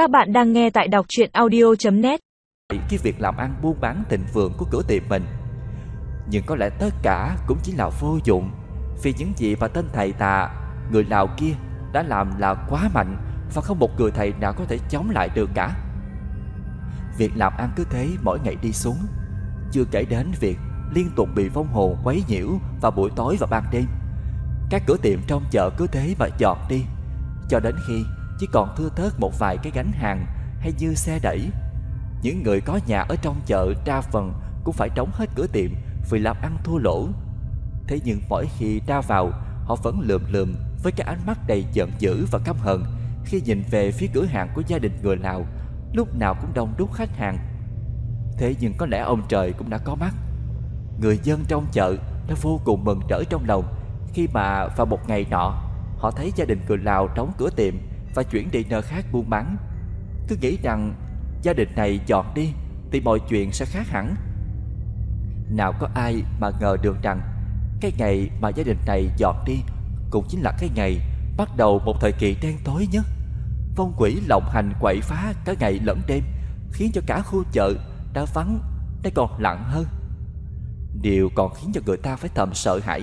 Các bạn đang nghe tại đọc chuyện audio.net Cái việc làm ăn buôn bán thịnh vượng của cửa tiệm mình. Nhưng có lẽ tất cả cũng chỉ là vô dụng, Vì những gì mà tên thầy tà Người Lào kia đã làm là quá mạnh Và không một người thầy nào có thể chống lại được cả. Việc làm ăn cứ thế mỗi ngày đi xuống, Chưa kể đến việc liên tục bị vong hồn quấy nhiễu vào buổi tối và ban đêm. Các cửa tiệm trong chợ cứ thế mà dọn đi, Cho đến khi chỉ còn thưa thớt một vài cái gánh hàng hay như xe đẩy. Những người có nhà ở trong chợ đa phần cũng phải đóng hết cửa tiệm vì làm ăn thua lỗ. Thế nhưng mỗi khi ra vào, họ vẫn lườm lườm với cái ánh mắt đầy giận dữ và căm hận khi nhìn về phía cửa hàng của gia đình người Lào, lúc nào cũng đông đúc khách hàng. Thế nhưng có lẽ ông trời cũng đã có mắt. Người dân trong chợ đã vô cùng mừng rỡ trong lòng khi mà vào một ngày nọ, họ thấy gia đình người Lào đóng cửa tiệm và chuyển đi nơi khác buôn bán. Cứ nghĩ rằng gia đình này dọn đi thì mọi chuyện sẽ khác hẳn. Nào có ai mà ngờ được rằng cái ngày mà gia đình này dọn đi cũng chính là cái ngày bắt đầu một thời kỳ đen tối nhất. Phong quỷ lộng hành quậy phá cả ngày lẫn đêm khiến cho cả khu chợ đã vắng, đây còn lặng hơn. Điều còn khiến cho người ta phải thầm sợ hãi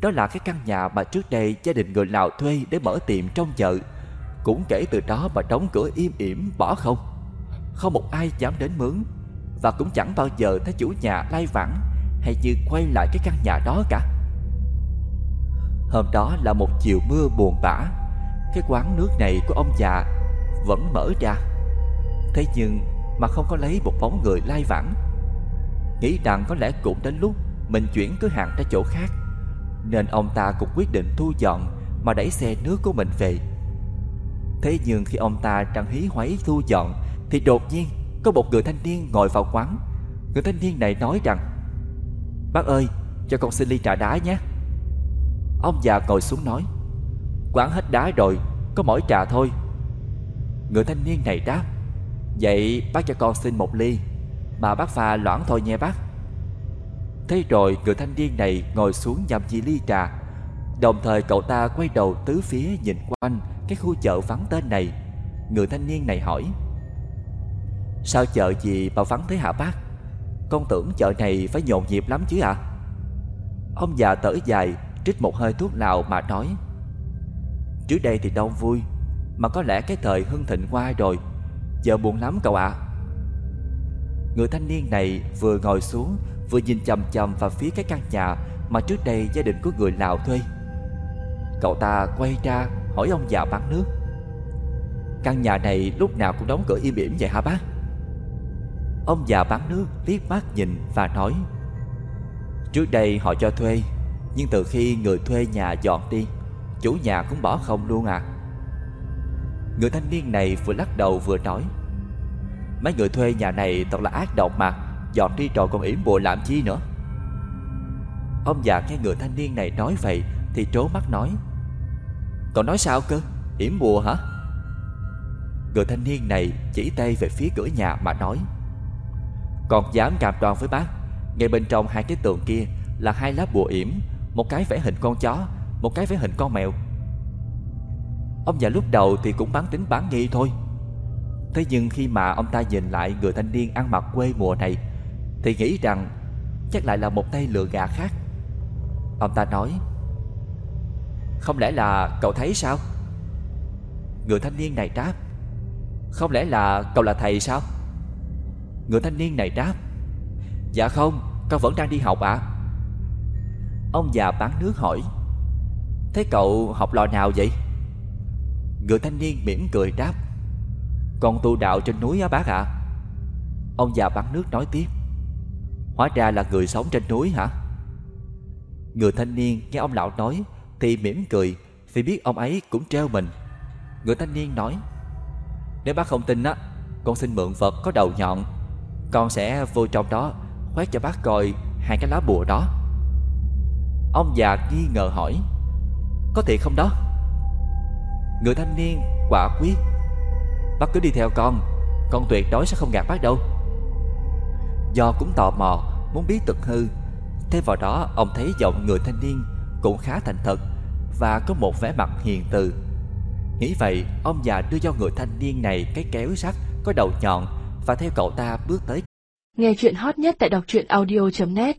đó là cái căn nhà mà trước đây gia đình người Lào thuê để mở tiệm trong chợ cũng kể từ đó mà đóng cửa im ỉm, bỏ không. Không một ai dám đến mướn. Và cũng chẳng bao giờ thấy chủ nhà lai vãng Hay như quay lại cái căn nhà đó cả. Hôm đó là một chiều mưa buồn bã. Cái quán nước này của ông già vẫn mở ra. Thế nhưng mà không có lấy một bóng người lai vãng. Nghĩ rằng có lẽ cũng đến lúc mình chuyển cửa hàng ra chỗ khác, Nên ông ta cũng quyết định thu dọn mà đẩy xe nước của mình về. Thế nhưng khi ông ta đang hí hoáy thu dọn, Thì đột nhiên có một người thanh niên ngồi vào quán. Người thanh niên này nói rằng, Bác ơi, cho con xin ly trà đá nhé. Ông già ngồi xuống nói, Quán hết đá rồi, Có mỗi trà thôi. Người thanh niên này đáp, Vậy bác cho con xin một ly, Mà bác pha loãng thôi nha bác. Thế rồi người thanh niên này ngồi xuống nhằm chi ly trà. Đồng thời cậu ta quay đầu tứ phía nhìn quanh cái khu chợ vắng tên này. Người thanh niên này hỏi, Sao chợ gì mà vắng thế hả bác? Con tưởng chợ này phải nhộn nhịp lắm chứ ạ. À? Ông già tở dài, Trích một hơi thuốc lào mà nói, Trước đây thì đông vui, Mà có lẽ cái thời hưng thịnh qua rồi, Giờ buồn lắm cậu ạ. Người thanh niên này vừa ngồi xuống, Vừa nhìn chầm chầm vào phía cái căn nhà Mà trước đây gia đình của người Lào thuê. Cậu ta quay ra hỏi ông già bán nước. Căn nhà này lúc nào cũng đóng cửa im ỉm vậy hả bác? Ông già bán nước, liếc mắt nhìn và nói, Trước đây họ cho thuê, Nhưng từ khi người thuê nhà dọn đi, Chủ nhà cũng bỏ không luôn à. Người thanh niên này vừa lắc đầu vừa nói, Mấy người thuê nhà này thật là ác độc mà, Dọn đi rồi còn yểm bùa làm chi nữa? Ông già nghe người thanh niên này nói vậy Thì trố mắt nói Cậu nói sao cơ? Yểm bùa hả? Người thanh niên này chỉ tay về phía cửa nhà mà nói Còn dám càm đoan với bác, Ngay bên trong hai cái tường kia là hai lá bùa yểm, Một cái vẽ hình con chó, Một cái vẽ hình con mèo Ông già lúc đầu thì cũng bán tính bán nghi thôi Thế nhưng khi mà ông ta nhìn lại người thanh niên ăn mặc quê mùa này, Thì nghĩ rằng chắc lại là một tay lừa gà khác Ông ta nói không lẽ là cậu thấy sao? Người thanh niên này đáp Không lẽ là cậu là thầy sao? Người thanh niên này đáp Dạ không, Con vẫn đang đi học ạ. Ông già bán nước hỏi. Thế cậu học lò nào vậy? Người thanh niên mỉm cười đáp Con tu đạo trên núi á bác ạ. Ông già bán nước nói tiếp. Hóa ra là người sống trên núi hả? Người thanh niên nghe ông lão nói thì mỉm cười vì biết ông ấy cũng treo mình. Người thanh niên nói Nếu bác không tin á, con xin mượn vật có đầu nhọn. Con sẽ vô trong đó khoét cho bác coi hai cái lá bùa đó. Ông già nghi ngờ hỏi Có thiệt không đó? Người thanh niên quả quyết Bác cứ đi theo con Con tuyệt đối sẽ không gạt bác đâu Do cũng tò mò Muốn biết thực hư Thế vào đó ông thấy giọng người thanh niên cũng khá thành thật và có một vẻ mặt hiền từ. Nghĩ vậy, ông già đưa cho người thanh niên này cái kéo sắt có đầu nhọn và theo cậu ta bước tới. Nghe chuyện hot nhất tại đọc truyện audio.net